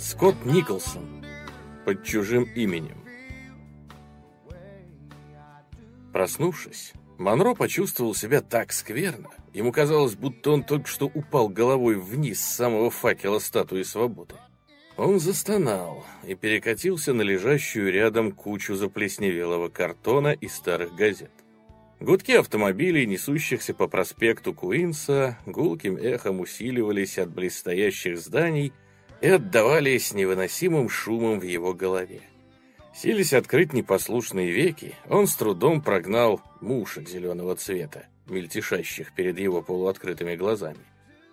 Скотт Николсон. Под чужим именем. Проснувшись, Монро почувствовал себя так скверно. Ему казалось, будто он только что упал головой вниз с самого факела статуи свободы. Он застонал и перекатился на лежащую рядом кучу заплесневелого картона и старых газет. Гудки автомобилей, несущихся по проспекту Куинса, гулким эхом усиливались от близстоящих зданий и отдавались невыносимым шумом в его голове. Сились открыть непослушные веки, он с трудом прогнал мушек зеленого цвета, мельтешащих перед его полуоткрытыми глазами.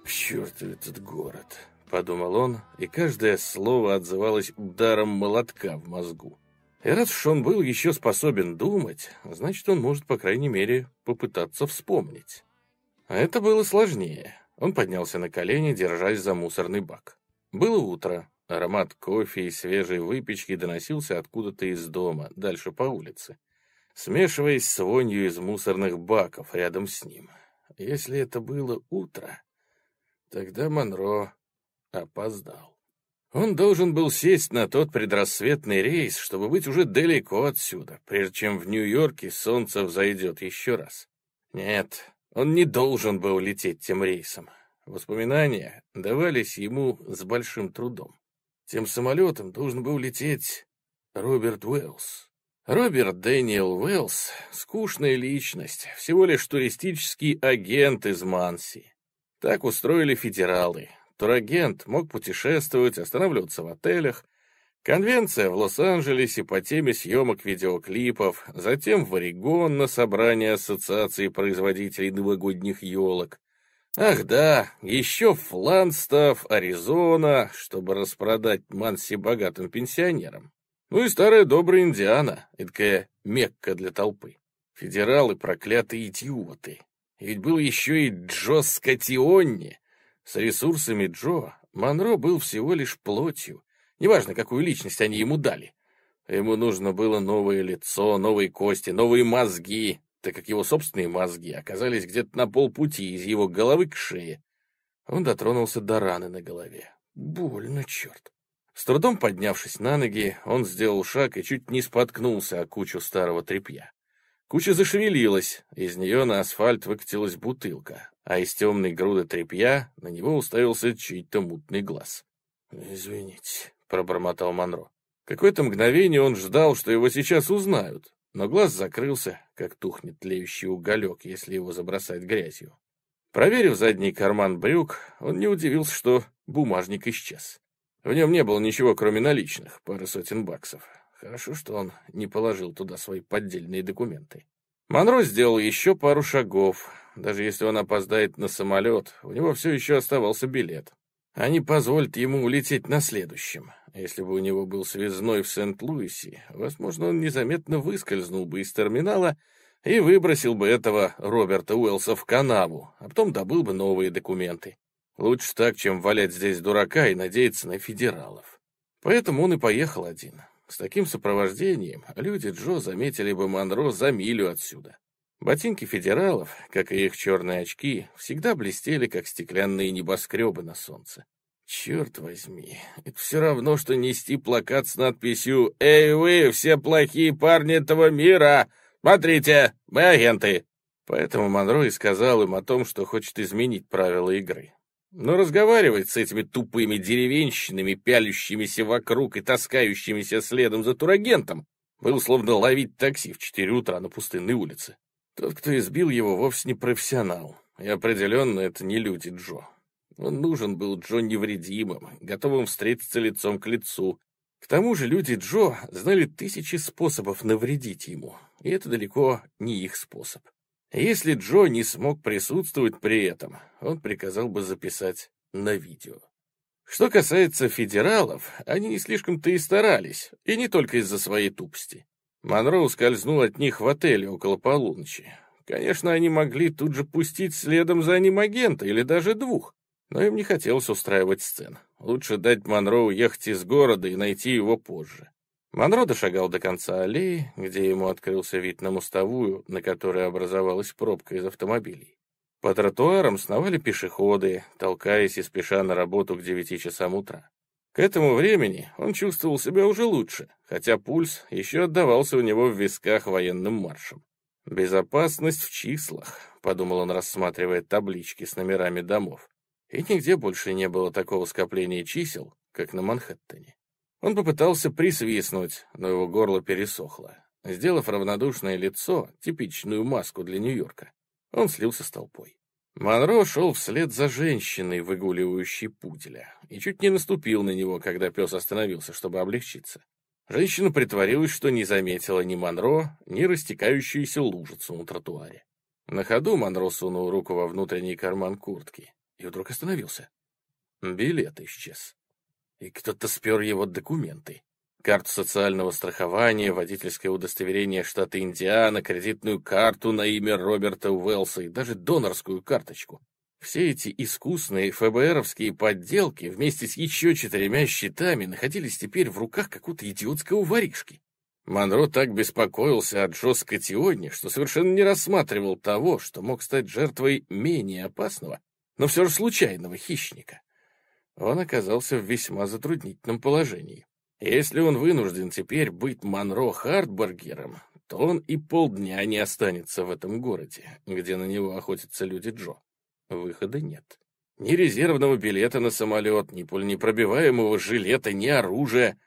«К черту этот город!» — подумал он, и каждое слово отзывалось ударом молотка в мозгу. И раз уж он был еще способен думать, значит, он может, по крайней мере, попытаться вспомнить. А это было сложнее. Он поднялся на колени, держась за мусорный бак. Было утро. Аромат кофе и свежей выпечки доносился откуда-то из дома, дальше по улице, смешиваясь с вонью из мусорных баков рядом с ним. Если это было утро, тогда Монро опоздал. Он должен был сесть на тот предрассветный рейс, чтобы быть уже далеко отсюда, прежде чем в Нью-Йорке солнце взойдет еще раз. Нет, он не должен был лететь тем рейсом. Воспоминания давались ему с большим трудом. Тем самолетом должен был лететь Роберт Уэллс. Роберт Дэниел Уэллс — скучная личность, всего лишь туристический агент из Манси. Так устроили федералы, турагент мог путешествовать, останавливаться в отелях, конвенция в Лос-Анджелесе по теме съемок видеоклипов, затем в Орегон на собрание Ассоциации производителей новогодних елок. Ах да, еще Фланстов, Аризона, чтобы распродать Манси богатым пенсионерам. Ну и старая добрая Индиана, эдакая Мекка для толпы. Федералы проклятые идиоты. ведь был еще и Джо Скотионни, с ресурсами Джо Монро был всего лишь плотью, неважно, какую личность они ему дали. Ему нужно было новое лицо, новые кости, новые мозги, так как его собственные мозги оказались где-то на полпути из его головы к шее. Он дотронулся до раны на голове. Больно, черт. С трудом поднявшись на ноги, он сделал шаг и чуть не споткнулся о кучу старого тряпья. Куча зашевелилась, из нее на асфальт выкатилась бутылка, а из темной груды тряпья на него уставился чей-то мутный глаз. «Извините», — пробормотал Монро. Какое-то мгновение он ждал, что его сейчас узнают, но глаз закрылся, как тухнет тлеющий уголек, если его забросать грязью. Проверив задний карман брюк, он не удивился, что бумажник исчез. В нем не было ничего, кроме наличных, пары сотен баксов. Хорошо, что он не положил туда свои поддельные документы. Монро сделал еще пару шагов, даже если он опоздает на самолет, у него все еще оставался билет. Они позволят ему улететь на следующем. Если бы у него был связной в Сент-Луисе, возможно, он незаметно выскользнул бы из терминала и выбросил бы этого Роберта Уэллса в канаву, а потом добыл бы новые документы. Лучше так, чем валять здесь дурака и надеяться на федералов. Поэтому он и поехал один. С таким сопровождением люди Джо заметили бы Монро за милю отсюда. Ботинки федералов, как и их черные очки, всегда блестели, как стеклянные небоскребы на солнце. Черт возьми, это все равно, что нести плакат с надписью «Эй вы, все плохие парни этого мира! Смотрите, мы агенты!» Поэтому Монро и сказал им о том, что хочет изменить правила игры. Но разговаривать с этими тупыми деревенщинами, пялющимися вокруг и таскающимися следом за турагентом, было словно ловить такси в четыре утра на пустынной улице. Тот, кто избил его, вовсе не профессионал. И определенно это не люди Джо. Он нужен был Джо невредимым, готовым встретиться лицом к лицу. К тому же люди Джо знали тысячи способов навредить ему, и это далеко не их способ. Если Джо не смог присутствовать при этом, он приказал бы записать на видео. Что касается федералов, они не слишком-то и старались, и не только из-за своей тупости. Монро скользнул от них в отеле около полуночи. Конечно, они могли тут же пустить следом за ним агента или даже двух, но им не хотелось устраивать сцен. Лучше дать Монро уехать из города и найти его позже. Монро дошагал до конца аллеи, где ему открылся вид на мостовую, на которой образовалась пробка из автомобилей. По тротуарам сновали пешеходы, толкаясь и спеша на работу к девяти часам утра. К этому времени он чувствовал себя уже лучше, хотя пульс еще отдавался у него в висках военным маршем. «Безопасность в числах», — подумал он, рассматривая таблички с номерами домов. И нигде больше не было такого скопления чисел, как на Манхэттене. Он попытался присвистнуть, но его горло пересохло. Сделав равнодушное лицо, типичную маску для Нью-Йорка, он слился с толпой. Монро шел вслед за женщиной, выгуливающей пуделя, и чуть не наступил на него, когда пес остановился, чтобы облегчиться. Женщина притворилась, что не заметила ни Монро, ни растекающуюся лужицу на тротуаре. На ходу Монро сунул руку во внутренний карман куртки и вдруг остановился. Билет исчез. И кто-то спер его документы. Карту социального страхования, водительское удостоверение штата Индиана, кредитную карту на имя Роберта Уэллса и даже донорскую карточку. Все эти искусные ФБРовские подделки вместе с еще четырьмя счетами находились теперь в руках какого-то идиотского воришки. Монро так беспокоился от Джо Скотиони, что совершенно не рассматривал того, что мог стать жертвой менее опасного, но все же случайного хищника. Он оказался в весьма затруднительном положении. Если он вынужден теперь быть Монро Хартбергером, то он и полдня не останется в этом городе, где на него охотятся люди Джо. Выхода нет. Ни резервного билета на самолет, ни пульнепробиваемого жилета, ни оружия.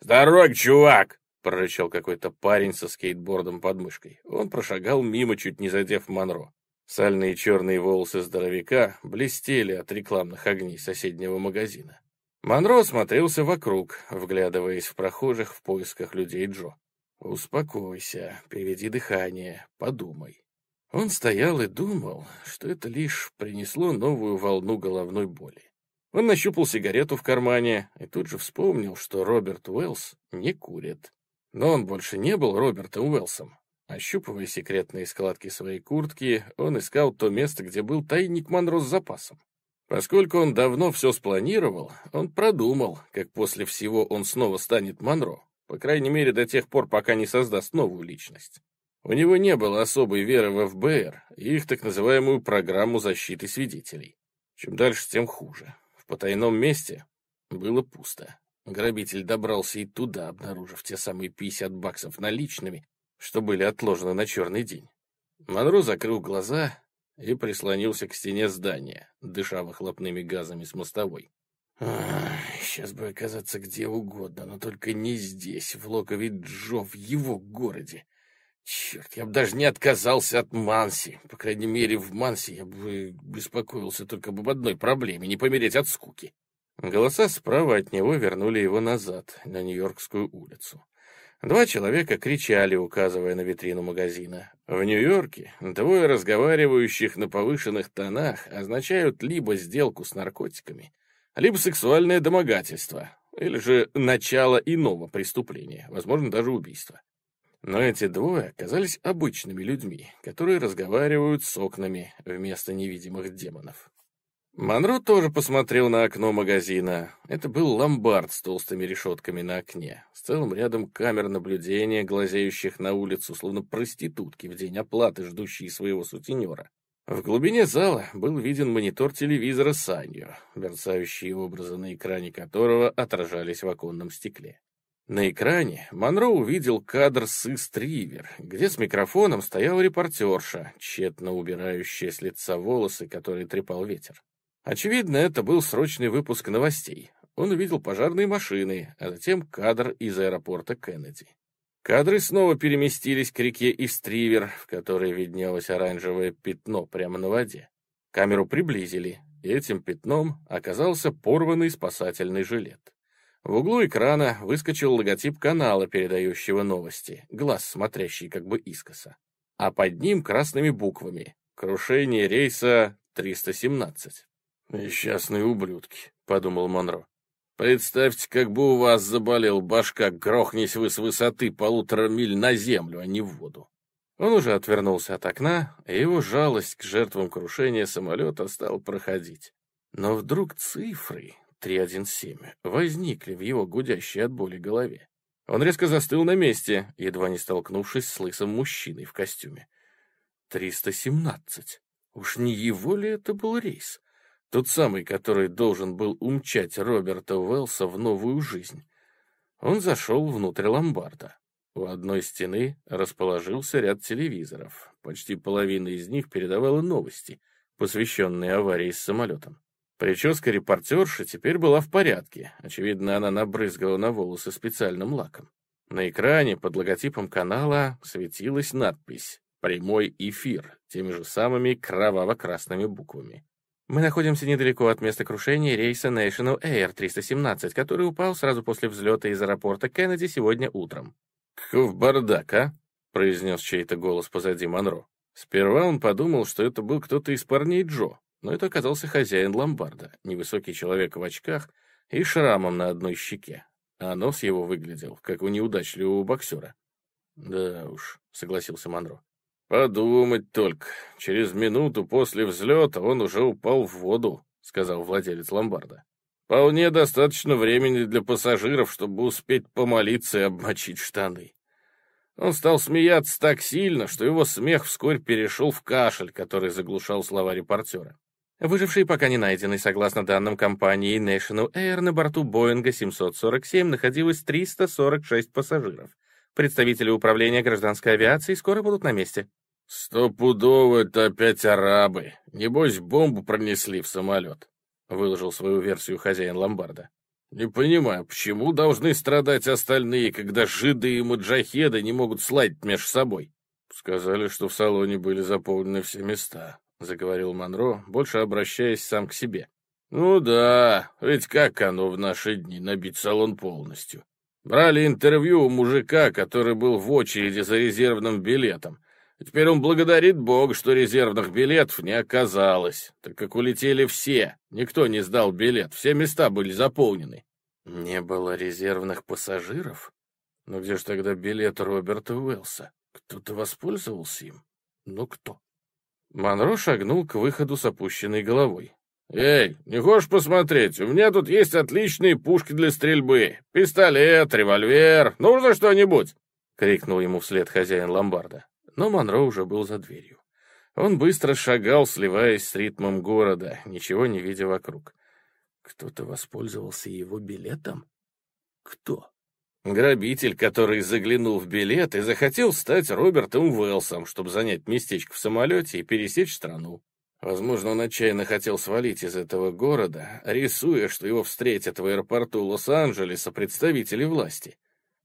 «Здорово, чувак!» — прорычал какой-то парень со скейтбордом под мышкой. Он прошагал мимо, чуть не задев Монро. Сальные черные волосы здоровяка блестели от рекламных огней соседнего магазина. Монро смотрелся вокруг, вглядываясь в прохожих в поисках людей Джо. «Успокойся, переведи дыхание, подумай. Он стоял и думал, что это лишь принесло новую волну головной боли. Он нащупал сигарету в кармане и тут же вспомнил, что Роберт Уэллс не курит. Но он больше не был Робертом Уэллсом. Ощупывая секретные складки своей куртки, он искал то место, где был тайник Монро с запасом. Поскольку он давно все спланировал, он продумал, как после всего он снова станет Монро, по крайней мере до тех пор, пока не создаст новую личность. У него не было особой веры в ФБР и их так называемую программу защиты свидетелей. Чем дальше, тем хуже. В потайном месте было пусто. Грабитель добрался и туда, обнаружив те самые 50 баксов наличными, что были отложены на черный день. Монро закрыл глаза и прислонился к стене здания, дыша выхлопными газами с мостовой. сейчас бы оказаться где угодно, но только не здесь, в локове Джо, в его городе. Черт, я бы даже не отказался от Манси. По крайней мере, в Манси я бы беспокоился только об одной проблеме — не помереть от скуки. Голоса справа от него вернули его назад, на Нью-Йоркскую улицу. Два человека кричали, указывая на витрину магазина. В Нью-Йорке двое разговаривающих на повышенных тонах означают либо сделку с наркотиками, либо сексуальное домогательство, или же начало иного преступления, возможно, даже убийства. Но эти двое оказались обычными людьми, которые разговаривают с окнами вместо невидимых демонов. Монро тоже посмотрел на окно магазина. Это был ломбард с толстыми решетками на окне, с целым рядом камер наблюдения, глазеющих на улицу, словно проститутки в день оплаты, ждущие своего сутенера. В глубине зала был виден монитор телевизора Санью, мерцающие образы на экране которого отражались в оконном стекле. На экране Монро увидел кадр с Истривер, где с микрофоном стояла репортерша, тщетно убирающая с лица волосы, которые трепал ветер. Очевидно, это был срочный выпуск новостей. Он увидел пожарные машины, а затем кадр из аэропорта Кеннеди. Кадры снова переместились к реке Истривер, в которой виднелось оранжевое пятно прямо на воде. Камеру приблизили, и этим пятном оказался порванный спасательный жилет. В углу экрана выскочил логотип канала, передающего новости, глаз, смотрящий как бы искоса. А под ним красными буквами «Крушение рейса 317». «Несчастные ублюдки», — подумал Монро. «Представьте, как бы у вас заболел башка, грохнись вы с высоты полутора миль на землю, а не в воду». Он уже отвернулся от окна, и его жалость к жертвам крушения самолета стала проходить. Но вдруг цифры, 317 возникли в его гудящей от боли голове. Он резко застыл на месте, едва не столкнувшись с лысым мужчиной в костюме. 317. Уж не его ли это был рейс? Тот самый, который должен был умчать Роберта Уэллса в новую жизнь. Он зашел внутрь ломбарда. У одной стены расположился ряд телевизоров. Почти половина из них передавала новости, посвященные аварии с самолетом. Прическа репортерши теперь была в порядке. Очевидно, она набрызгала на волосы специальным лаком. На экране под логотипом канала светилась надпись «Прямой эфир» теми же самыми кроваво-красными буквами. Мы находимся недалеко от места крушения рейса National Air 317, который упал сразу после взлета из аэропорта Кеннеди сегодня утром. «Каков бардак, а?» — произнес чей-то голос позади Монро. Сперва он подумал, что это был кто-то из парней Джо, но это оказался хозяин ломбарда, невысокий человек в очках и шрамом на одной щеке, а нос его выглядел, как у неудачливого боксера. «Да уж», — согласился Монро. «Подумать только, через минуту после взлета он уже упал в воду», — сказал владелец ломбарда. «Вполне достаточно времени для пассажиров, чтобы успеть помолиться и обмочить штаны». Он стал смеяться так сильно, что его смех вскоре перешел в кашель, который заглушал слова репортера. Выжившие пока не найдены. Согласно данным компании National Air, на борту Боинга 747 находилось 346 пассажиров. Представители управления гражданской авиации скоро будут на месте. «Стопудово это опять арабы. Небось, бомбу пронесли в самолет», — выложил свою версию хозяин ломбарда. Не понимаю, почему должны страдать остальные, когда жиды и маджахеды не могут сладить между собой? Сказали, что в салоне были заполнены все места, заговорил Монро, больше обращаясь сам к себе. Ну да, ведь как оно в наши дни набить салон полностью? Брали интервью у мужика, который был в очереди за резервным билетом. Теперь он благодарит Бога, что резервных билетов не оказалось, так как улетели все. Никто не сдал билет, все места были заполнены. Не было резервных пассажиров? Но где же тогда билет Роберта Уэллса? Кто-то воспользовался им? Ну кто? Монро шагнул к выходу с опущенной головой. «Эй, не хочешь посмотреть? У меня тут есть отличные пушки для стрельбы. Пистолет, револьвер. Нужно что-нибудь?» — крикнул ему вслед хозяин ломбарда но Монро уже был за дверью. Он быстро шагал, сливаясь с ритмом города, ничего не видя вокруг. Кто-то воспользовался его билетом? Кто? Грабитель, который заглянул в билет и захотел стать Робертом Уэллсом, чтобы занять местечко в самолете и пересечь страну. Возможно, он отчаянно хотел свалить из этого города, рисуя, что его встретят в аэропорту Лос-Анджелеса представители власти.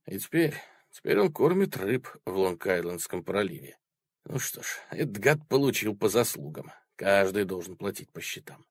И теперь Теперь он кормит рыб в Лонг-Айлендском проливе. Ну что ж, этот гад получил по заслугам. Каждый должен платить по счетам.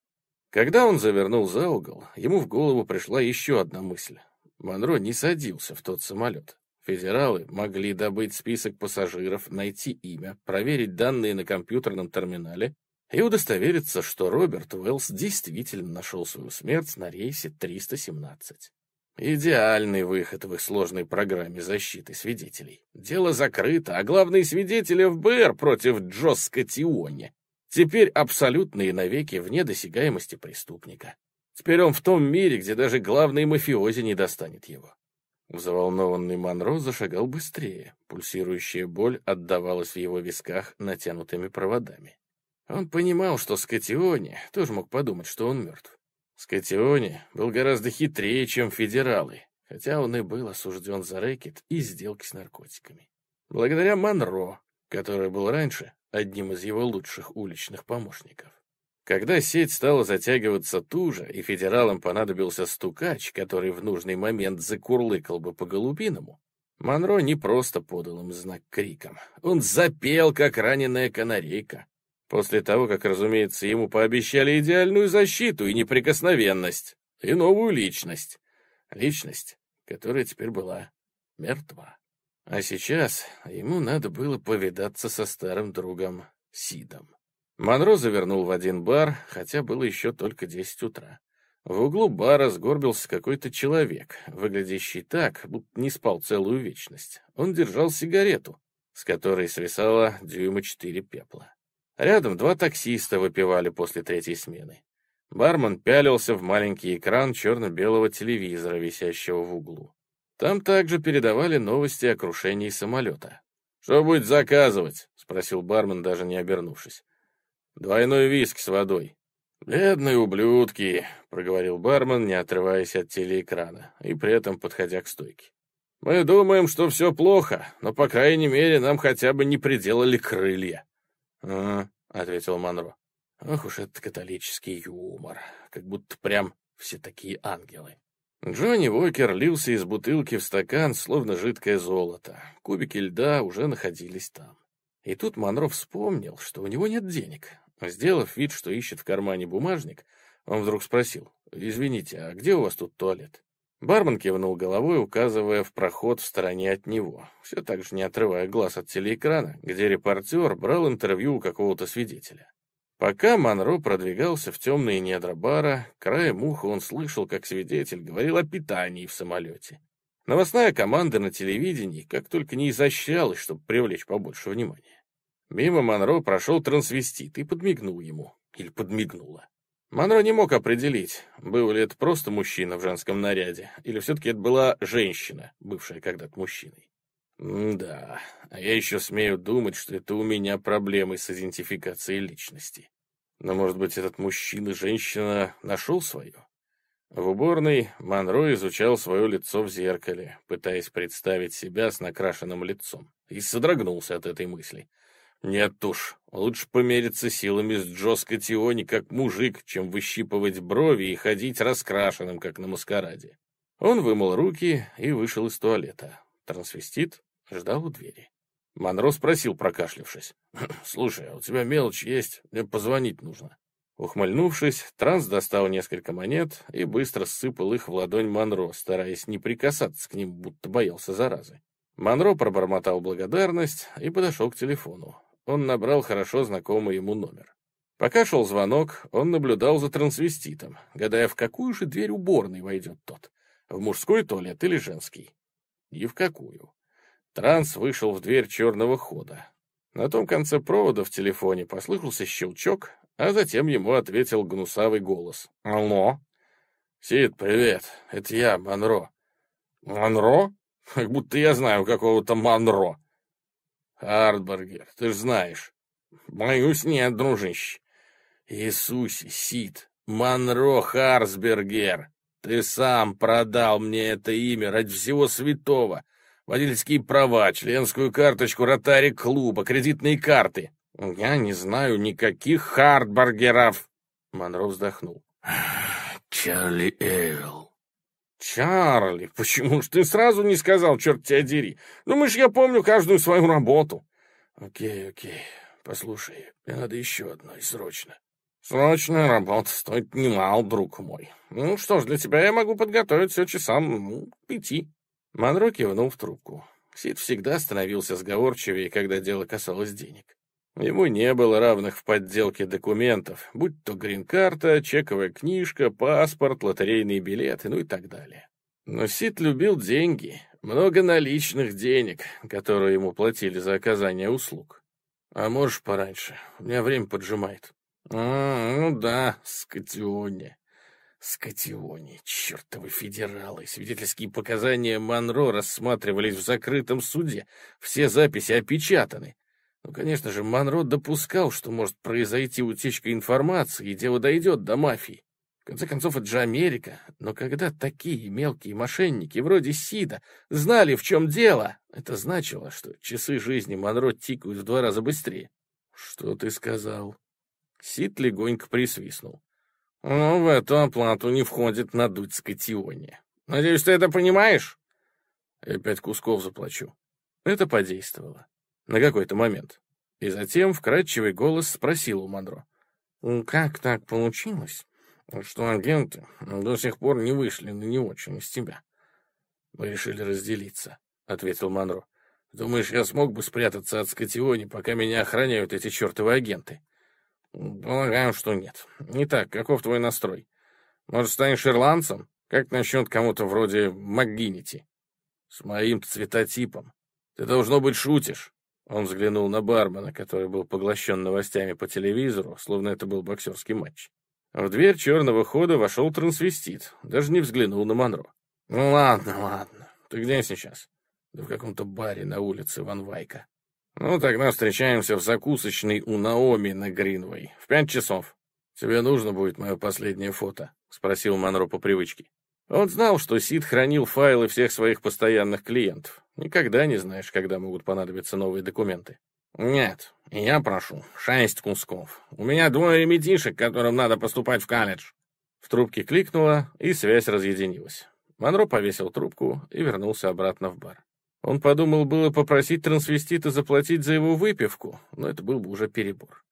Когда он завернул за угол, ему в голову пришла еще одна мысль. Монро не садился в тот самолет. Федералы могли добыть список пассажиров, найти имя, проверить данные на компьютерном терминале и удостовериться, что Роберт Уэллс действительно нашел свою смерть на рейсе 317. Идеальный выход в их сложной программе защиты свидетелей. Дело закрыто, а главные свидетели ФБР против Джо Скотиони. Теперь абсолютные навеки вне досягаемости преступника. Теперь он в том мире, где даже главный мафиози не достанет его. Взволнованный Монро зашагал быстрее. Пульсирующая боль отдавалась в его висках натянутыми проводами. Он понимал, что Скотиони тоже мог подумать, что он мертв. Скотиони был гораздо хитрее, чем федералы, хотя он и был осужден за рэкет и сделки с наркотиками. Благодаря Монро, который был раньше одним из его лучших уличных помощников. Когда сеть стала затягиваться туже, и федералам понадобился стукач, который в нужный момент закурлыкал бы по голубиному, Монро не просто подал им знак криком. Он запел, как раненая канарейка. После того, как, разумеется, ему пообещали идеальную защиту и неприкосновенность, и новую личность. Личность, которая теперь была мертва. А сейчас ему надо было повидаться со старым другом Сидом. Монро завернул в один бар, хотя было еще только десять утра. В углу бара сгорбился какой-то человек, выглядящий так, будто не спал целую вечность. Он держал сигарету, с которой свисало дюйма четыре пепла. Рядом два таксиста выпивали после третьей смены. Бармен пялился в маленький экран черно-белого телевизора, висящего в углу. Там также передавали новости о крушении самолета. «Что будет заказывать?» — спросил бармен, даже не обернувшись. «Двойной виск с водой». «Бедные ублюдки», — проговорил бармен, не отрываясь от телеэкрана и при этом подходя к стойке. «Мы думаем, что все плохо, но, по крайней мере, нам хотя бы не приделали крылья». «А», — ответил Монро. «Ох уж этот католический юмор, как будто прям все такие ангелы». Джонни Уокер лился из бутылки в стакан, словно жидкое золото. Кубики льда уже находились там. И тут Монро вспомнил, что у него нет денег. Сделав вид, что ищет в кармане бумажник, он вдруг спросил, «Извините, а где у вас тут туалет?» Бармен кивнул головой, указывая в проход в стороне от него, все так же не отрывая глаз от телеэкрана, где репортер брал интервью у какого-то свидетеля. Пока Монро продвигался в темные недра бара, краем уха он слышал, как свидетель говорил о питании в самолете. Новостная команда на телевидении как только не изощрялась, чтобы привлечь побольше внимания. Мимо Монро прошел трансвестит и подмигнул ему. Или подмигнула. Монро не мог определить, был ли это просто мужчина в женском наряде, или все-таки это была женщина, бывшая когда-то мужчиной. да, а я еще смею думать, что это у меня проблемы с идентификацией личности. Но, может быть, этот мужчина-женщина нашел свое? В уборной Монро изучал свое лицо в зеркале, пытаясь представить себя с накрашенным лицом, и содрогнулся от этой мысли. Нет уж, лучше помериться силами с Джо Скотиони как мужик, чем выщипывать брови и ходить раскрашенным, как на маскараде. Он вымыл руки и вышел из туалета. Трансвестит ждал у двери. Монро спросил, прокашлявшись. «Слушай, а у тебя мелочь есть? Мне позвонить нужно». Ухмыльнувшись, Транс достал несколько монет и быстро сыпал их в ладонь Монро, стараясь не прикасаться к ним, будто боялся заразы. Монро пробормотал благодарность и подошел к телефону. Он набрал хорошо знакомый ему номер. Пока шел звонок, он наблюдал за трансвеститом, гадая, в какую же дверь уборной войдет тот. В мужской туалет или женский? И в какую? Транс вышел в дверь черного хода. На том конце провода в телефоне послышался щелчок, а затем ему ответил гнусавый голос. «Алло?» «Сид, привет, это я, Монро». «Монро? Как будто я знаю какого-то Монро». «Хардбергер, ты ж знаешь». «Боюсь, нет, дружище». «Иисусе, Сид, Монро Харсбергер, ты сам продал мне это имя ради всего святого» водительские права, членскую карточку ротари-клуба, кредитные карты. Я не знаю никаких хардбаргеров. Монро вздохнул. Чарли Эйл. Чарли, почему ж ты сразу не сказал, черт тебя дери? Думаешь, я помню каждую свою работу? Окей, окей. Послушай, мне надо еще одно срочно. Срочная работа стоит немало, друг мой. Ну что ж, для тебя я могу подготовить все часам ну, пяти. Монро кивнул в трубку. Сид всегда становился сговорчивее, когда дело касалось денег. Ему не было равных в подделке документов, будь то грин-карта, чековая книжка, паспорт, лотерейный билет, ну и так далее. Но Сид любил деньги, много наличных денег, которые ему платили за оказание услуг. А можешь пораньше, у меня время поджимает. А, ну да, скотионе. Скотиони, чертовы федералы. Свидетельские показания Монро рассматривались в закрытом суде. Все записи опечатаны. Ну, конечно же, Монро допускал, что может произойти утечка информации, и дело дойдет до мафии. В конце концов, это же Америка. Но когда такие мелкие мошенники, вроде Сида, знали, в чем дело, это значило, что часы жизни Монро тикают в два раза быстрее. «Что ты сказал?» Сид легонько присвистнул. Но в эту оплату не входит надуть скотионе. Надеюсь, ты это понимаешь? Я пять кусков заплачу. Это подействовало. На какой-то момент. И затем вкрадчивый голос спросил у Мандро. «Как так получилось, что агенты до сих пор не вышли на него через тебя?» «Мы решили разделиться», — ответил Монро. «Думаешь, я смог бы спрятаться от Скотиони, пока меня охраняют эти чертовы агенты?» «Полагаю, что нет. Итак, каков твой настрой? Может, станешь ирландцем? Как насчет кому-то вроде МакГиннити?» «С моим цветотипом. Ты, должно быть, шутишь». Он взглянул на бармена, который был поглощен новостями по телевизору, словно это был боксерский матч. В дверь черного хода вошел трансвестит, даже не взглянул на Монро. «Ну ладно, ладно. Ты где сейчас?» «Да в каком-то баре на улице Ван Вайка». «Ну, тогда встречаемся в закусочной у Наоми на Гринвей. В пять часов». «Тебе нужно будет мое последнее фото?» — спросил Монро по привычке. Он знал, что Сид хранил файлы всех своих постоянных клиентов. Никогда не знаешь, когда могут понадобиться новые документы. «Нет, я прошу, шесть кусков. У меня двое ребятишек, которым надо поступать в колледж». В трубке кликнуло, и связь разъединилась. Монро повесил трубку и вернулся обратно в бар. Он подумал было попросить трансвестита заплатить за его выпивку, но это был бы уже перебор.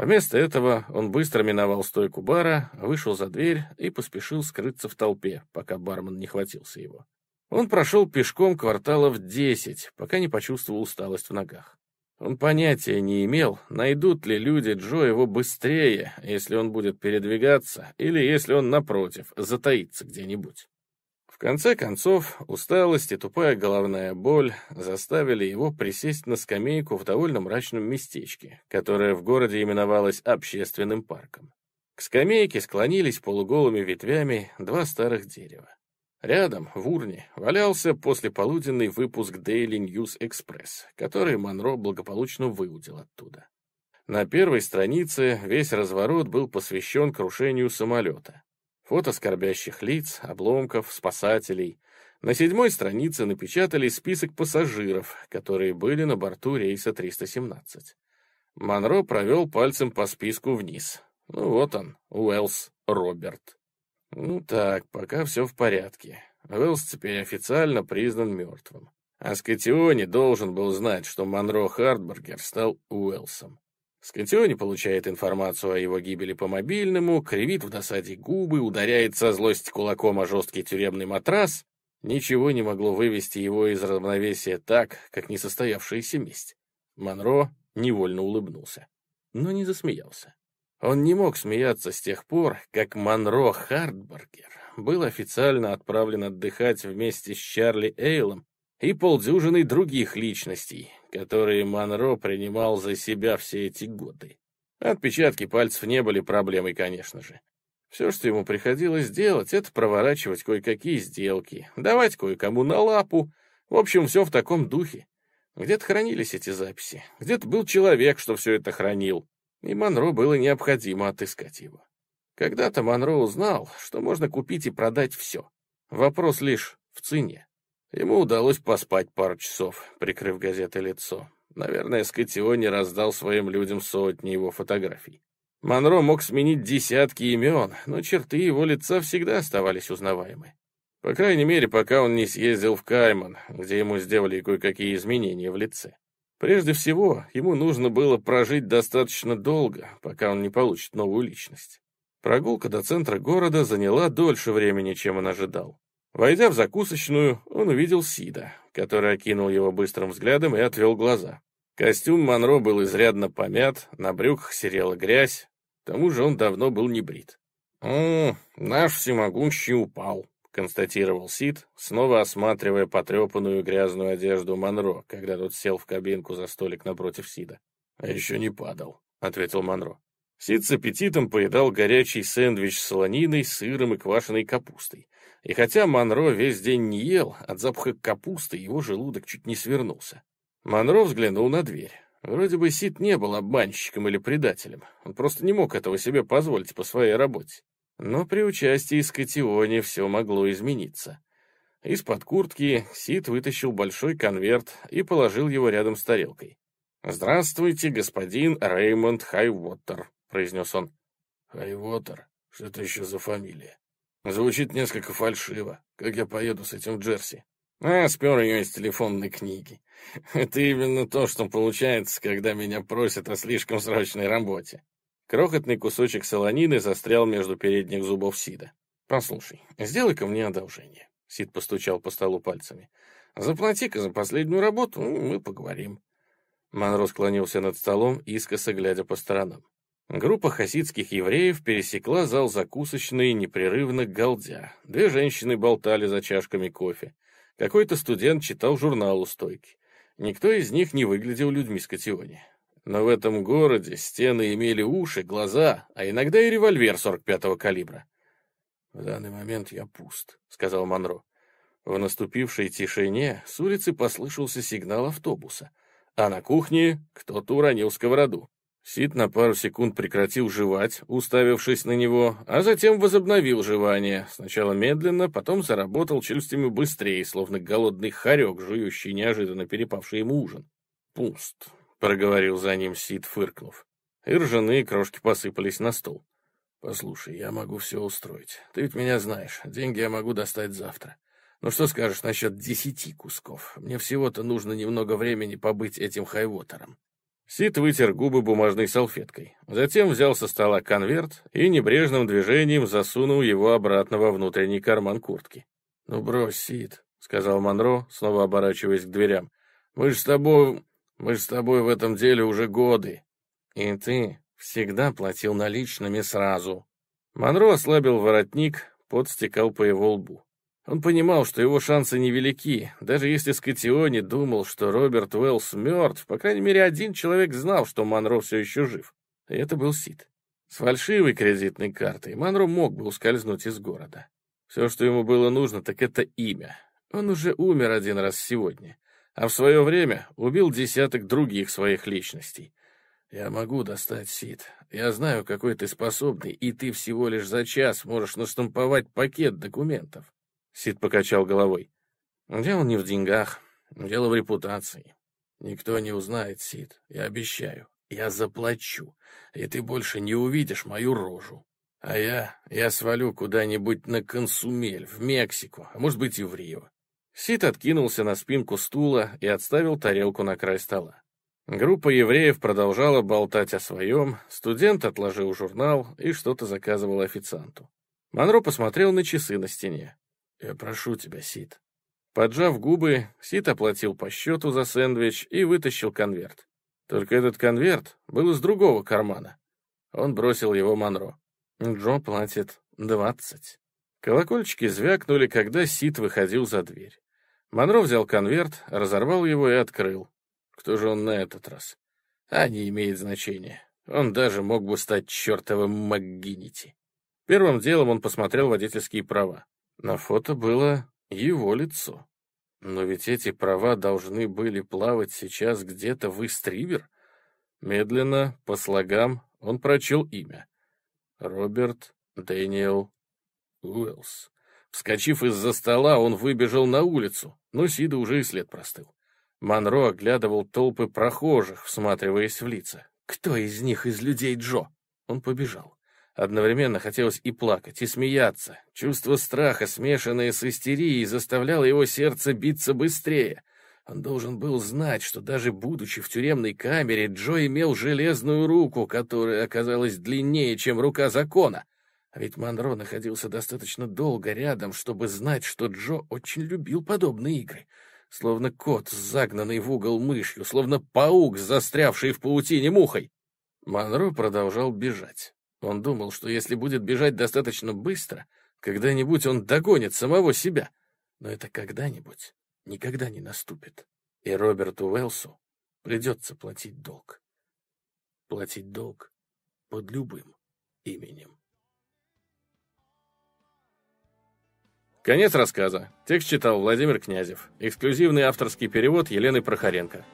Вместо этого он быстро миновал стойку бара, вышел за дверь и поспешил скрыться в толпе, пока бармен не хватился его. Он прошел пешком кварталов десять, пока не почувствовал усталость в ногах. Он понятия не имел, найдут ли люди Джо его быстрее, если он будет передвигаться, или если он, напротив, затаится где-нибудь конце концов, усталость и тупая головная боль заставили его присесть на скамейку в довольно мрачном местечке, которое в городе именовалось общественным парком. К скамейке склонились полуголыми ветвями два старых дерева. Рядом, в урне, валялся послеполуденный выпуск Daily News Express, который Монро благополучно выудил оттуда. На первой странице весь разворот был посвящен крушению самолета. Фото скорбящих лиц, обломков, спасателей. На седьмой странице напечатали список пассажиров, которые были на борту рейса 317. Монро провел пальцем по списку вниз. Ну вот он, Уэллс Роберт. Ну так, пока все в порядке. Уэллс теперь официально признан мертвым. А Скотиони должен был знать, что Монро Хартбергер стал Уэллсом. Скотиони получает информацию о его гибели по мобильному, кривит в досаде губы, ударяет со злости кулаком о жесткий тюремный матрас. Ничего не могло вывести его из равновесия так, как несостоявшаяся месть. Монро невольно улыбнулся, но не засмеялся. Он не мог смеяться с тех пор, как Монро Хартбергер был официально отправлен отдыхать вместе с Чарли Эйлом и полдюжиной других личностей, которые Монро принимал за себя все эти годы. Отпечатки пальцев не были проблемой, конечно же. Все, что ему приходилось делать, это проворачивать кое-какие сделки, давать кое-кому на лапу. В общем, все в таком духе. Где-то хранились эти записи, где-то был человек, что все это хранил, и Монро было необходимо отыскать его. Когда-то Монро узнал, что можно купить и продать все. Вопрос лишь в цене. Ему удалось поспать пару часов, прикрыв газетой лицо. Наверное, Скотиони раздал своим людям сотни его фотографий. Монро мог сменить десятки имен, но черты его лица всегда оставались узнаваемы. По крайней мере, пока он не съездил в Кайман, где ему сделали кое-какие изменения в лице. Прежде всего, ему нужно было прожить достаточно долго, пока он не получит новую личность. Прогулка до центра города заняла дольше времени, чем он ожидал. Войдя в закусочную, он увидел Сида, который окинул его быстрым взглядом и отвел глаза. Костюм Монро был изрядно помят, на брюках серела грязь, к тому же он давно был не брит. «О, наш всемогущий упал», — констатировал Сид, снова осматривая потрепанную грязную одежду Монро, когда тот сел в кабинку за столик напротив Сида. «А еще не падал», — ответил Монро. Сид с аппетитом поедал горячий сэндвич с солониной, сыром и квашеной капустой. И хотя Монро весь день не ел, от запаха капусты его желудок чуть не свернулся. Монро взглянул на дверь. Вроде бы Сид не был обманщиком или предателем. Он просто не мог этого себе позволить по своей работе. Но при участии Скотиони все могло измениться. Из-под куртки Сид вытащил большой конверт и положил его рядом с тарелкой. «Здравствуйте, господин Реймонд Хайвотер», — произнес он. «Хайвотер? Что это еще за фамилия?» Звучит несколько фальшиво, как я поеду с этим Джерси. А, спер ее из телефонной книги. Это именно то, что получается, когда меня просят о слишком срочной работе. Крохотный кусочек солонины застрял между передних зубов Сида. «Послушай, сделай-ка мне одолжение». Сид постучал по столу пальцами. «Заплати-ка за последнюю работу, мы поговорим». Монро склонился над столом, искоса глядя по сторонам. Группа хасидских евреев пересекла зал закусочный, непрерывно галдя. Две женщины болтали за чашками кофе. Какой-то студент читал журнал у стойки. Никто из них не выглядел людьми с Катиони. Но в этом городе стены имели уши, глаза, а иногда и револьвер 45-го калибра. «В данный момент я пуст», — сказал Монро. В наступившей тишине с улицы послышался сигнал автобуса, а на кухне кто-то уронил сковороду. Сид на пару секунд прекратил жевать, уставившись на него, а затем возобновил жевание. Сначала медленно, потом заработал челюстями быстрее, словно голодный хорек, жующий неожиданно перепавший ему ужин. «Пуст», — проговорил за ним Сид, фыркнув. И ржаные крошки посыпались на стол. «Послушай, я могу все устроить. Ты ведь меня знаешь. Деньги я могу достать завтра. Ну что скажешь насчет десяти кусков? Мне всего-то нужно немного времени побыть этим хайвотером». Сид вытер губы бумажной салфеткой. Затем взял со стола конверт и небрежным движением засунул его обратно во внутренний карман куртки. «Ну брось, Сид», — сказал Монро, снова оборачиваясь к дверям. «Мы же с тобой... мы же с тобой в этом деле уже годы». «И ты всегда платил наличными сразу». Монро ослабил воротник, пот стекал по его лбу. Он понимал, что его шансы невелики. Даже если Скотиони думал, что Роберт Уэллс мертв, по крайней мере, один человек знал, что Монро все еще жив. И это был Сид. С фальшивой кредитной картой Монро мог бы ускользнуть из города. Все, что ему было нужно, так это имя. Он уже умер один раз сегодня, а в свое время убил десяток других своих личностей. Я могу достать Сид. Я знаю, какой ты способный, и ты всего лишь за час можешь наштамповать пакет документов. Сид покачал головой. Дело не в деньгах, дело в репутации. Никто не узнает, Сид, я обещаю. Я заплачу, и ты больше не увидишь мою рожу. А я, я свалю куда-нибудь на Консумель, в Мексику, а может быть и в Рио. Сид откинулся на спинку стула и отставил тарелку на край стола. Группа евреев продолжала болтать о своем, студент отложил журнал и что-то заказывал официанту. Монро посмотрел на часы на стене. «Я прошу тебя, Сид». Поджав губы, Сид оплатил по счету за сэндвич и вытащил конверт. Только этот конверт был из другого кармана. Он бросил его Монро. Джо платит двадцать. Колокольчики звякнули, когда Сид выходил за дверь. Монро взял конверт, разорвал его и открыл. Кто же он на этот раз? А не имеет значения. Он даже мог бы стать чертовым МакГиннити. Первым делом он посмотрел водительские права. На фото было его лицо. Но ведь эти права должны были плавать сейчас где-то в Истривер. Медленно, по слогам, он прочел имя. Роберт Дэниел Уэллс. Вскочив из-за стола, он выбежал на улицу, но Сида уже и след простыл. Монро оглядывал толпы прохожих, всматриваясь в лица. Кто из них из людей Джо? Он побежал. Одновременно хотелось и плакать, и смеяться. Чувство страха, смешанное с истерией, заставляло его сердце биться быстрее. Он должен был знать, что даже будучи в тюремной камере, Джо имел железную руку, которая оказалась длиннее, чем рука закона. А ведь Монро находился достаточно долго рядом, чтобы знать, что Джо очень любил подобные игры. Словно кот, загнанный в угол мышью, словно паук, застрявший в паутине мухой. Монро продолжал бежать. Он думал, что если будет бежать достаточно быстро, когда-нибудь он догонит самого себя. Но это когда-нибудь никогда не наступит. И Роберту Уэлсу придется платить долг. Платить долг под любым именем. Конец рассказа. Текст читал Владимир Князев. Эксклюзивный авторский перевод Елены Прохоренко.